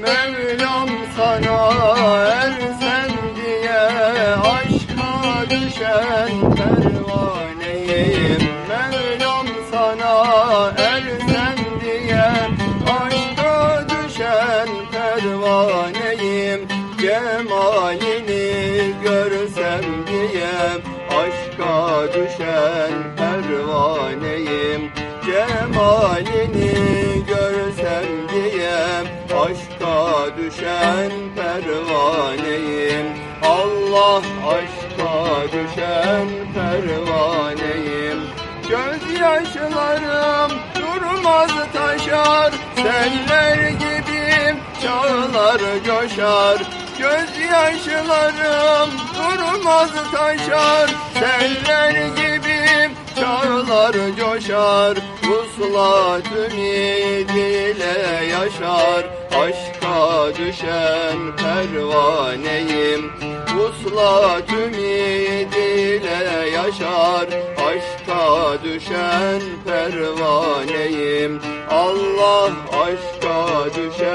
Mevlam sana ersem diye aşka düşen pervaneyim. Mevlam sana ersem diye aşka düşen pervaneyim. Cemalini görsem diye aşka düşen pervaneyim Cemalini görsem diye aşka düşen pervaneyim Allah aşka düşen pervaneyim. Gözyaşlarım durmaz taşar Seller gibi çağlar coşar Gözyaşlarım durmaz taşar. Seller gibi çağlar coşar Vuslat ümidiyle yaşar. Aşka düşen pervaneyim Vuslat ümidiyle yaşar. Aşka düşen pervaneyim Allah aşka düşen